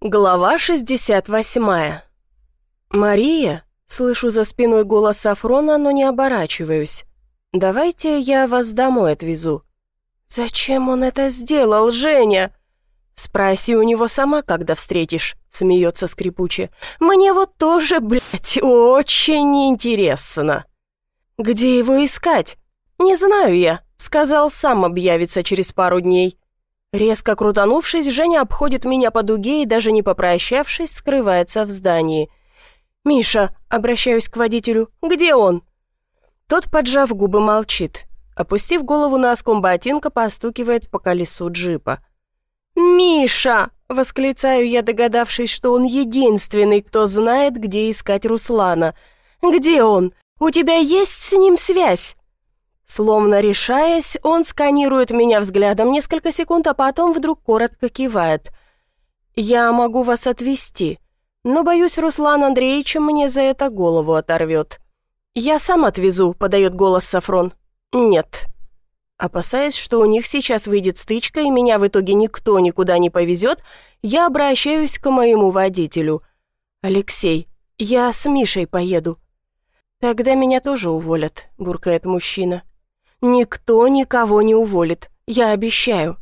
Глава 68. «Мария?» — слышу за спиной голос Сафрона, но не оборачиваюсь. «Давайте я вас домой отвезу». «Зачем он это сделал, Женя?» «Спроси у него сама, когда встретишь», — смеется скрипуче. «Мне вот тоже, блядь, очень интересно». «Где его искать?» «Не знаю я», — сказал, сам объявится через пару дней. Резко крутанувшись, Женя обходит меня по дуге и, даже не попрощавшись, скрывается в здании. «Миша», — обращаюсь к водителю, — «где он?» Тот, поджав губы, молчит. Опустив голову на оском ботинка, постукивает по колесу джипа. «Миша!» — восклицаю я, догадавшись, что он единственный, кто знает, где искать Руслана. «Где он? У тебя есть с ним связь?» Словно решаясь, он сканирует меня взглядом несколько секунд, а потом вдруг коротко кивает. «Я могу вас отвезти, но, боюсь, Руслан Андреевич мне за это голову оторвет». «Я сам отвезу», — подает голос Сафрон. «Нет». Опасаясь, что у них сейчас выйдет стычка и меня в итоге никто никуда не повезет, я обращаюсь к моему водителю. «Алексей, я с Мишей поеду». «Тогда меня тоже уволят», — буркает мужчина. Никто никого не уволит, я обещаю.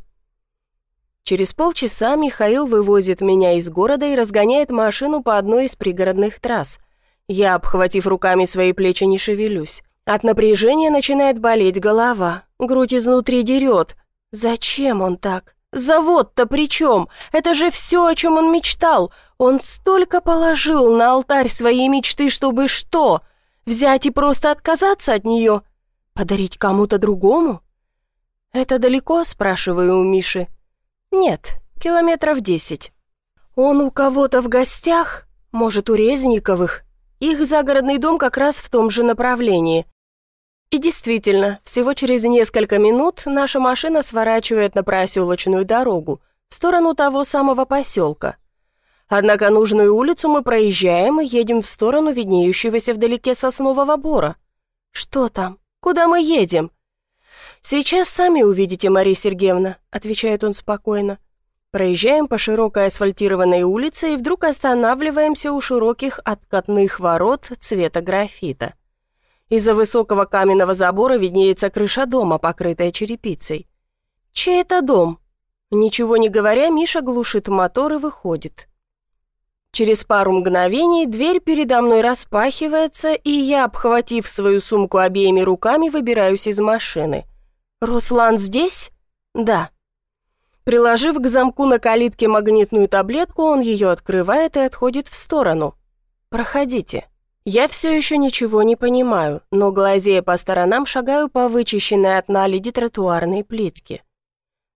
Через полчаса Михаил вывозит меня из города и разгоняет машину по одной из пригородных трасс. Я, обхватив руками свои плечи, не шевелюсь. От напряжения начинает болеть голова, грудь изнутри дерет. Зачем он так? Завод-то при чем? Это же все, о чем он мечтал. Он столько положил на алтарь своей мечты, чтобы что? Взять и просто отказаться от нее? Подарить кому-то другому? Это далеко, спрашиваю у Миши. Нет, километров десять. Он у кого-то в гостях? Может, у Резниковых? Их загородный дом как раз в том же направлении. И действительно, всего через несколько минут наша машина сворачивает на проселочную дорогу, в сторону того самого поселка. Однако нужную улицу мы проезжаем и едем в сторону виднеющегося вдалеке соснового бора. Что там? Куда мы едем?» «Сейчас сами увидите, Мария Сергеевна», — отвечает он спокойно. Проезжаем по широкой асфальтированной улице и вдруг останавливаемся у широких откатных ворот цвета графита. Из-за высокого каменного забора виднеется крыша дома, покрытая черепицей. «Чей это дом?» Ничего не говоря, Миша глушит мотор и выходит. Через пару мгновений дверь передо мной распахивается, и я, обхватив свою сумку обеими руками, выбираюсь из машины. «Руслан здесь?» «Да». Приложив к замку на калитке магнитную таблетку, он ее открывает и отходит в сторону. «Проходите». Я все еще ничего не понимаю, но, глазея по сторонам, шагаю по вычищенной от наледи тротуарной плитке.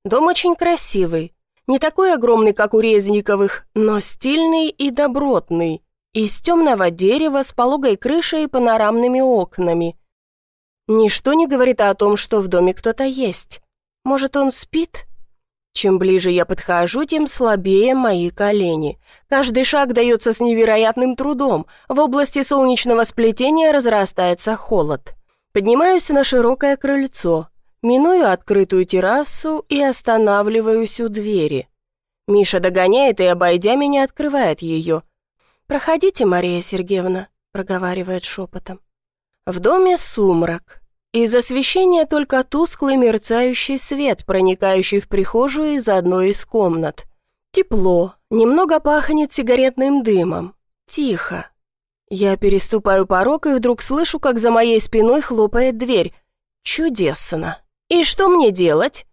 Дом очень красивый, не такой огромный, как у Резниковых, но стильный и добротный. Из темного дерева с пологой крышей и панорамными окнами. Ничто не говорит о том, что в доме кто-то есть. Может, он спит? Чем ближе я подхожу, тем слабее мои колени. Каждый шаг дается с невероятным трудом. В области солнечного сплетения разрастается холод. Поднимаюсь на широкое крыльцо. Миную открытую террасу и останавливаюсь у двери. Миша догоняет и, обойдя меня, открывает ее. «Проходите, Мария Сергеевна», — проговаривает шепотом. В доме сумрак. Из освещения только тусклый мерцающий свет, проникающий в прихожую из одной из комнат. Тепло, немного пахнет сигаретным дымом. Тихо. Я переступаю порог и вдруг слышу, как за моей спиной хлопает дверь. Чудесно. И что мне делать?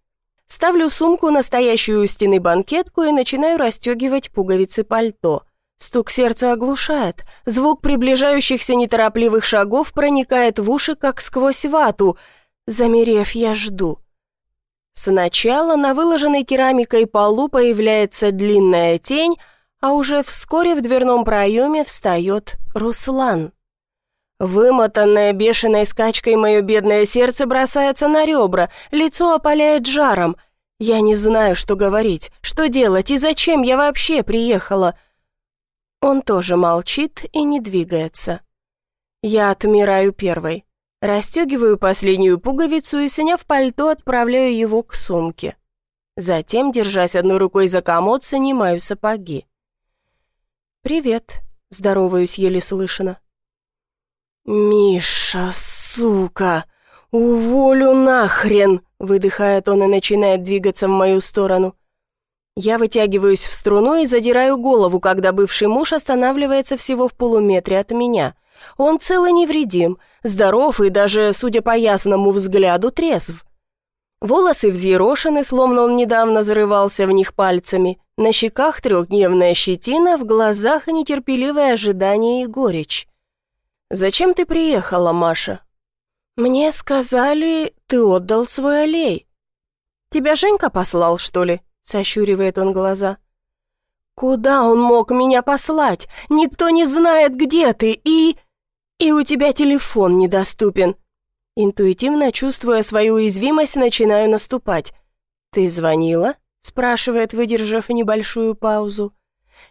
Ставлю сумку, настоящую у стены банкетку, и начинаю расстегивать пуговицы пальто. Стук сердца оглушает. Звук приближающихся неторопливых шагов проникает в уши, как сквозь вату. Замерев, я жду. Сначала на выложенной керамикой полу появляется длинная тень, а уже вскоре в дверном проеме встает Руслан. Вымотанное бешеной скачкой мое бедное сердце бросается на ребра, лицо опаляет жаром. Я не знаю, что говорить, что делать и зачем я вообще приехала. Он тоже молчит и не двигается. Я отмираю первой. Расстегиваю последнюю пуговицу и, сняв пальто, отправляю его к сумке. Затем, держась одной рукой за комод, снимаю сапоги. «Привет», — здороваюсь еле слышно. «Миша, сука! Уволю нахрен!» — выдыхает он и начинает двигаться в мою сторону. Я вытягиваюсь в струну и задираю голову, когда бывший муж останавливается всего в полуметре от меня. Он цел и невредим, здоров и даже, судя по ясному взгляду, трезв. Волосы взъерошены, словно он недавно зарывался в них пальцами. На щеках трехдневная щетина, в глазах нетерпеливое ожидание и горечь. «Зачем ты приехала, Маша?» «Мне сказали, ты отдал свой аллей». «Тебя Женька послал, что ли?» — сощуривает он глаза. «Куда он мог меня послать? Никто не знает, где ты, и...» «И у тебя телефон недоступен. Интуитивно чувствуя свою уязвимость, начинаю наступать. «Ты звонила?» — спрашивает, выдержав небольшую паузу.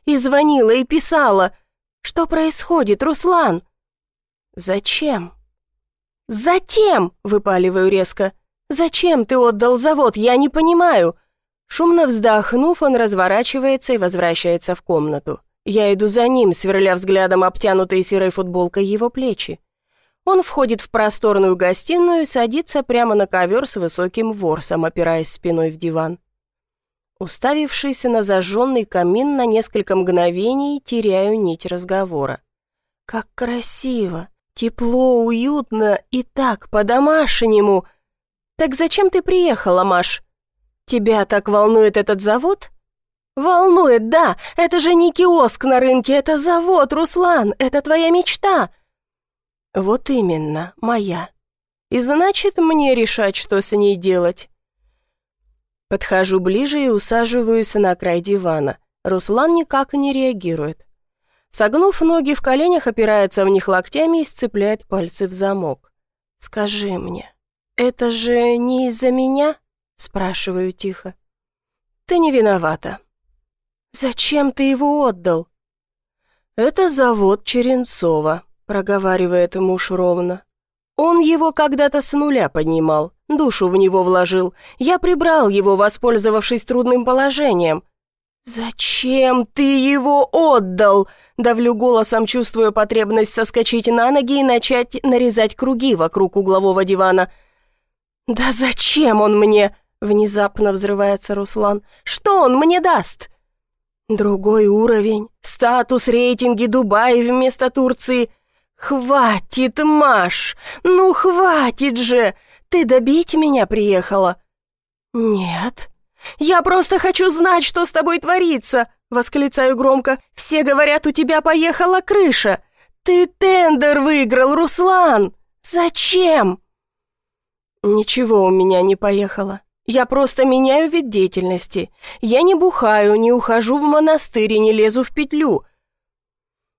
«И звонила, и писала. Что происходит, Руслан?» «Зачем?» «Затем!» — выпаливаю резко. «Зачем ты отдал завод? Я не понимаю!» Шумно вздохнув, он разворачивается и возвращается в комнату. Я иду за ним, сверля взглядом обтянутые серой футболкой его плечи. Он входит в просторную гостиную и садится прямо на ковер с высоким ворсом, опираясь спиной в диван. Уставившись на зажженный камин на несколько мгновений, теряю нить разговора. «Как красиво! Тепло, уютно и так, по-домашнему! Так зачем ты приехала, Маш? Тебя так волнует этот завод?» «Волнует, да! Это же не киоск на рынке, это завод, Руслан! Это твоя мечта!» Вот именно, моя. И значит, мне решать, что с ней делать. Подхожу ближе и усаживаюсь на край дивана. Руслан никак не реагирует. Согнув ноги в коленях, опирается в них локтями и сцепляет пальцы в замок. «Скажи мне, это же не из-за меня?» Спрашиваю тихо. «Ты не виновата». «Зачем ты его отдал?» «Это завод Черенцова проговаривает муж ровно. Он его когда-то с нуля поднимал, душу в него вложил. Я прибрал его, воспользовавшись трудным положением. «Зачем ты его отдал?» Давлю голосом, чувствуя потребность соскочить на ноги и начать нарезать круги вокруг углового дивана. «Да зачем он мне?» Внезапно взрывается Руслан. «Что он мне даст?» «Другой уровень, статус, рейтинги Дубая вместо Турции. «Хватит, Маш! Ну, хватит же! Ты добить меня приехала?» «Нет. Я просто хочу знать, что с тобой творится!» Восклицаю громко. «Все говорят, у тебя поехала крыша! Ты тендер выиграл, Руслан! Зачем?» «Ничего у меня не поехало. Я просто меняю вид деятельности. Я не бухаю, не ухожу в монастырь и не лезу в петлю.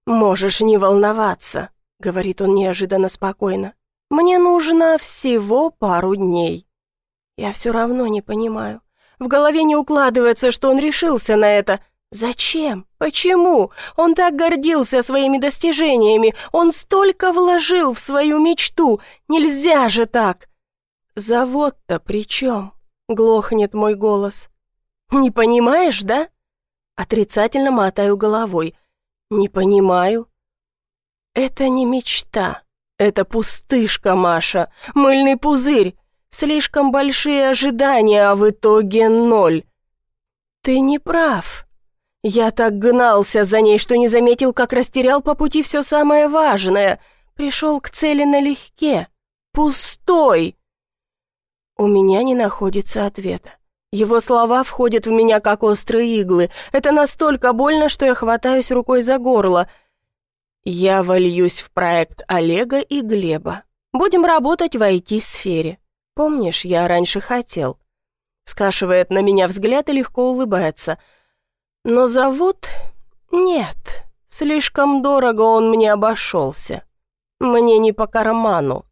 Можешь не волноваться. — говорит он неожиданно спокойно. «Мне нужно всего пару дней». Я все равно не понимаю. В голове не укладывается, что он решился на это. Зачем? Почему? Он так гордился своими достижениями. Он столько вложил в свою мечту. Нельзя же так. Завод-то при чем? Глохнет мой голос. Не понимаешь, да? Отрицательно мотаю головой. Не понимаю. «Это не мечта. Это пустышка, Маша. Мыльный пузырь. Слишком большие ожидания, а в итоге ноль». «Ты не прав. Я так гнался за ней, что не заметил, как растерял по пути все самое важное. Пришел к цели налегке. Пустой». У меня не находится ответа. Его слова входят в меня, как острые иглы. Это настолько больно, что я хватаюсь рукой за горло — я вольюсь в проект Олега и Глеба. Будем работать в IT-сфере. Помнишь, я раньше хотел. Скашивает на меня взгляд и легко улыбается. Но завод... Нет, слишком дорого он мне обошелся. Мне не по карману.